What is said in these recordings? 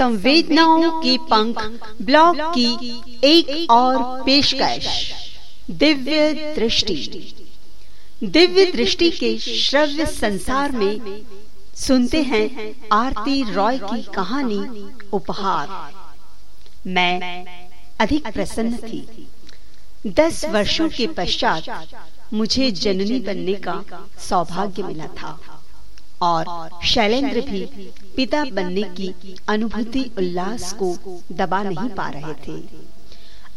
संवेदनाओं के पंख ब्लॉग की एक और पेशकश, दिव्य दृष्टि। दिव्य दृष्टि के श्रव्य संसार में सुनते हैं आरती रॉय की कहानी उपहार। मैं अधिक प्रसन्न थी। दस वर्षों के पश्चात मुझे जननी बनने का सौभाग्य मिला था। और शैलेंद्र भी पिता बनने की अनुभूति उल्लास को दबा नहीं पा रहे थे।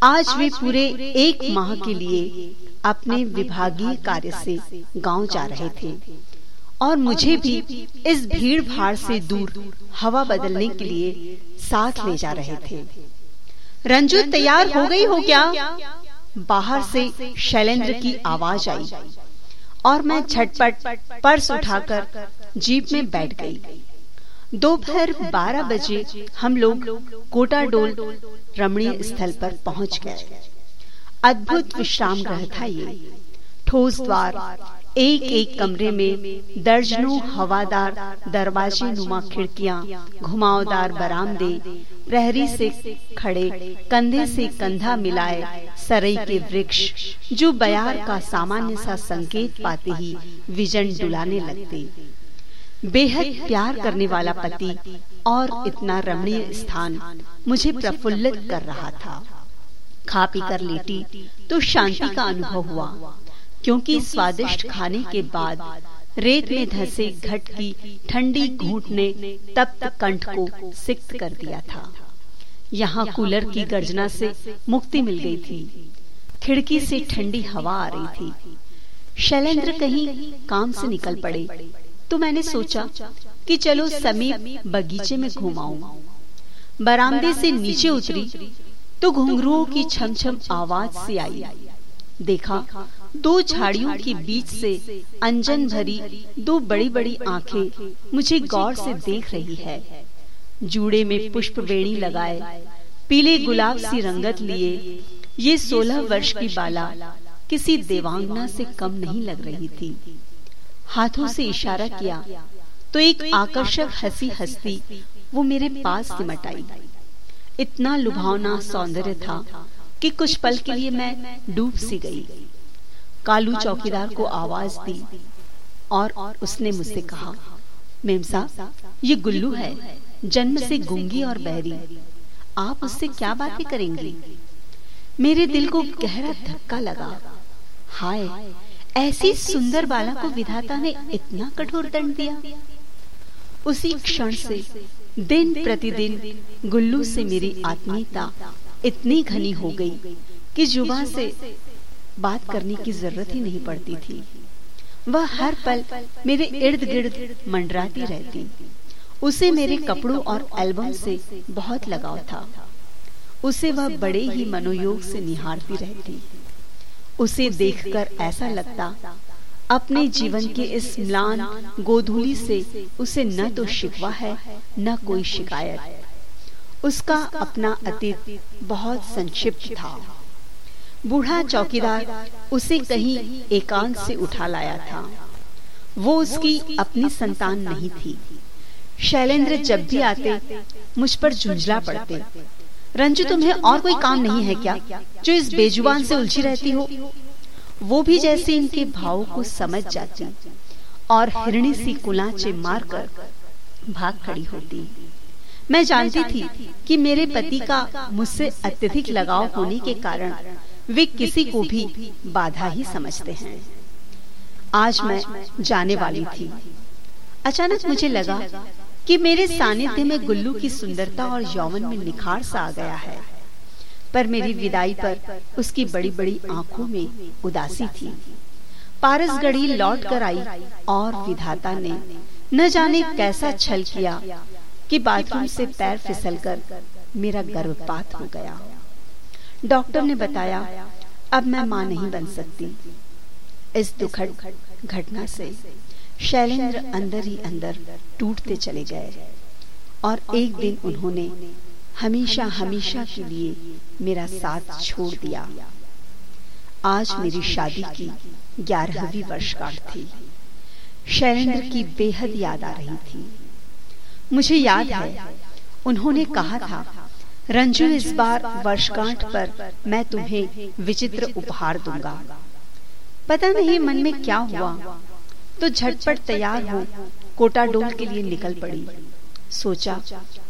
आज वे पूरे एक माह के लिए अपने विभागीय कार्य से गाँव जा रहे थे और मुझे भी इस भीड़ भाड़ से दूर हवा बदलने के लिए साथ ले जा रहे थे। रंजू, तैयार हो गई हो क्या? बाहर से शैलेंद्र की आवाज़ आई और मैं झटपट पर्स उठाकर जीप में बैठ गई। दोपहर बारह बजे हम लोग कोटा डोल रमणीय स्थल पर पहुँच गए। अद्भुत विश्राम ग्रह था ये। ठोस द्वार एक एक कमरे में दर्जनों हवादार दरवाजे नुमा खिड़कियाँ, घुमावदार बरामदे, प्रहरी से खड़े, कंधे से कंधा मिलाए सरई के वृक्ष, जो बयार का सामान्य सा संकेत पाते ही विजन डुलाने लगते। बेहद प्यार करने वाला पति और इतना रमणीय स्थान मुझे प्रफुल्लित कर रहा था। खा पी कर लेटी तो शांति का अनुभव हुआ, क्योंकि स्वादिष्ट खाने के बाद रेत में धसे घट की ठंडी घूट ने तप्त कंठ को सिक्त कर दिया था। यहाँ कूलर की गर्जना से मुक्ति मिल गई थी। खिड़की से ठंडी हवा आ रही थी। शैलेंद्र कहीं काम से निकल पड़े। तो मैंने सोचा कि चलो समीप बगीचे में घुमाऊं। बरामदे से नीचे उतरी तो घुंघरुओं की छम छम आवाज़ से आई। देखा, दो झाड़ियों के बीच से अंजन भरी दो बड़ी बड़ी आँखें मुझे गौर से देख रही है। जूड़े में पुष्प वेणी लगाए, पीले गुलाब सी रंगत लिए, ये सोलह वर्ष की बाला किसी देवांगना से कम नहीं लग रही थी। हाथों से इशारा किया। तो एक आकर्षक हँसी हंसती वो मेरे पास सिमट आई इतना लुभावना सौंदर्य था कि कुछ पल के लिए मैं डूब सी गई। कालू चौकीदार को आवाज़ दी और उसने मुझसे कहा मेमसा ये गुल्लू है। जन्म से गुंगी और बहरी। आप उससे क्या बातें करेंगे? मेरे दिल को गहरा धक्का लगा। हाय। ऐसी सुंदर बाला को विधाता ने इतना कठोर दंड दिया। उसी क्षण से, दिन प्रतिदिन गुल्लू से मेरी आत्मीयता इतनी घनी हो गई कि जुबा से बात करने की ज़रूरत ही नहीं पड़ती थी। वह हर पल मेरे इर्द गिर्द मंडराती रहती। उसे मेरे कपड़ों और एल्बम से बहुत लगाव था। उसे वह बड़े ही मनोयोग से निहारती रहती। उसे देखकर ऐसा लगता अपने जीवन के इस म्लान गोधूली से उसे न तो शिकवा है न कोई शिकायत। उसका अपना अतीत बहुत संक्षिप्त था। बूढ़ा चौकीदार उसे कहीं एकांत से उठा लाया था। वो उसकी अपनी संतान नहीं थी। शैलेंद्र जब भी आते मुझ पर झुंझला पड़ते। रंजू तुम्हें और कोई काम नहीं है क्या? जो इस बेजुबान से उलझी रहती हो वो भी जैसे इनके भाव को समझ जाती और हिरणी सी कुलाचे मारकर भाग खड़ी होती। मैं जानती थी कि मेरे पति का मुझसे अत्यधिक लगाव होने के कारण वे किसी को भी बाधा ही समझते हैं। आज मैं जाने वाली थी। अचानक मुझे लगा कि मेरे सानिध्य में गुल्लू की सुंदरता और यौवन में निखार सा आ गया है। पर मेरी विदाई पर उसकी बड़ी बड़ी आँखों में उदासी थी। पारस गढ़ी लौट कर आई और विधाता ने न जाने कैसा छल किया कि बाथरूम से पैर फिसलकर मेरा गर्भपात हो गया। डॉक्टर ने बताया अब मैं माँ नहीं बन सकती। इस दुखद घटना से शैलेंद्र अंदर ही अंदर टूटते चले गए। और एक दिन उन्होंने हमेशा हमेशा के लिए मेरा साथ छोड़ दिया। आज मेरी शादी की ग्यारहवीं वर्षगांठ थी। शैलेंद्र की बेहद याद आ रही थी। मुझे याद है, उन्होंने कहा था, रंजू, इस बार वर्षगांठ पर मैं तुम्हें विचित्र उपहार दूँगा। पता नहीं मन में क्या हुआ तो झटपट तैयार हो, कोटा डोल के लिए निकल पड़ी। सोचा,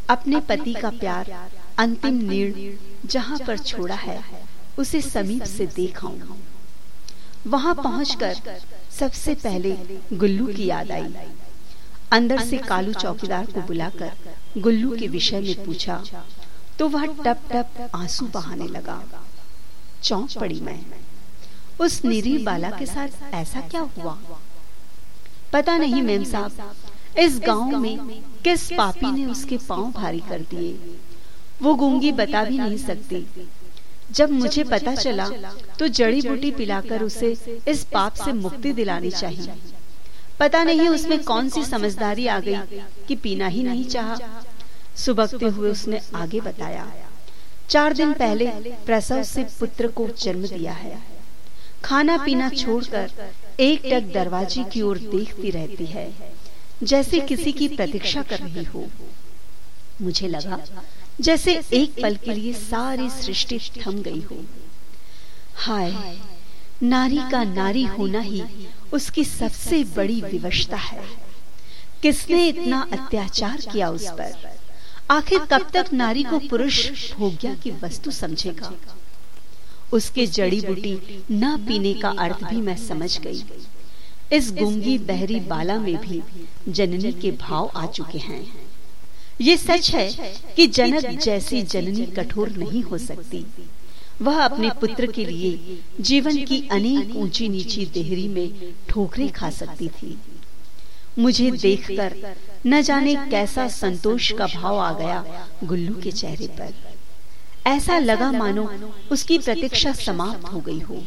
अपने पति का प्यार अंतिम निर्णय जहाँ पर छोड़ा है, उसे समीप से देख वहाँ पहुंचकर सबसे पहले गुल्लू की याद आई। अंदर से कालू चौकीदार को बुलाकर गुल्लू के विषय में पूछा तो वह टप टप आँसू बहाने लगा। चौंक पड़ी मैं। उस निरी बाला के साथ ऐसा क्या हुआ? पता नहीं मेम साहब इस गाँव में किस पापी ने उसके पाँव भारी कर दिए? वो गूँगी बता भी नहीं सकती। जब मुझे पता चला तो जड़ी बूटी पिलाकर उसे इस पाप से मुक्ति दिलानी चाहिए। पता नहीं उसमें कौन सी समझदारी आ गई कि पीना ही नहीं चाहा। सुबकते हुए उसने आगे बताया। चार दिन पहले प्रसव से पुत्र को जन्म दिया है। खाना पीना छोड़कर एक टक दरवाजे की ओर देखती रहती है जैसे किसी की प्रतीक्षा कर रही हो। मुझे लगा जैसे एक पल के लिए सारी सृष्टि थम गई हो। हाय नारी का नारी होना ही उसकी सबसे बड़ी विवशता है। किसने इतना अत्याचार किया उस पर? आखिर कब तक नारी को पुरुष भोग्या की वस्तु समझेगा? उसके जड़ी बूटी न पीने का अर्थ भी मैं समझ गई। इस गुंगी बहरी बाला में भी जननी के भाव आ चुके हैं। ये सच है कि जनक जैसी जननी कठोर नहीं हो सकती। वह अपने पुत्र के लिए जीवन की अनेक ऊँची नीची देहरी में ठोकरें खा सकती थी। मुझे देखकर न जाने कैसा संतोष का भाव आ गया गुल्लू के चेहरे पर। ऐसा लगा मानो उसकी प्रतीक्षा समाप्त हो गई हो।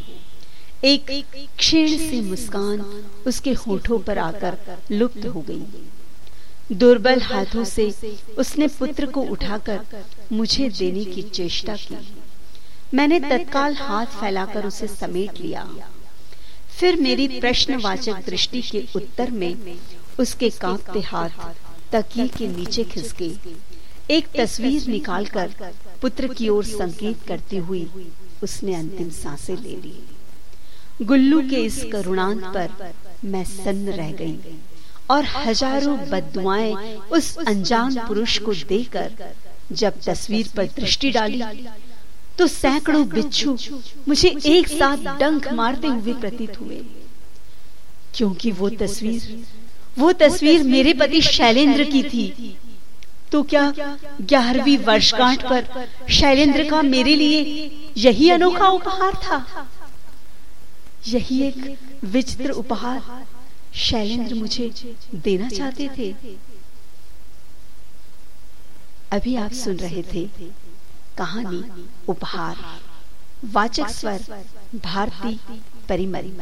एक क्षीण सी मुस्कान उसके होठों पर आकर लुप्त हो गई। दुर्बल हाथों से उसने पुत्र को उठाकर मुझे देने की चेष्टा की। मैंने तत्काल हाथ फैलाकर उसे समेट लिया। फिर मेरी प्रश्नवाचक दृष्टि के उत्तर में उसके कांपते हाथ तकिए के नीचे खिसके। एक तस्वीर निकालकर पुत्र की ओर संकेत करती हुई उसने अंतिम साँसें ले ली गुल्लू के इस करुणांत पर मैं सन्न रह गई और हज़ारों बदुआएँ उस अनजान पुरुष को देकर जब तस्वीर पर दृष्टि डाली तो सैकड़ों बिच्छू मुझे एक साथ डंक मारते हुए प्रतीत हुए। क्योंकि वो तस्वीर वो तस्वीर मेरे पति शैलेंद्र की थी। तो क्या ग्यारहवीं वर्षगांठ पर शैलेंद्र का मेरे लिए यही अनोखा उपहार था? यही एक विचित्र उपहार शैलेंद्र मुझे देना चाहते थे। अभी आप सुन रहे थे कहानी उपहार। वाचक स्वर, भारती परिमरी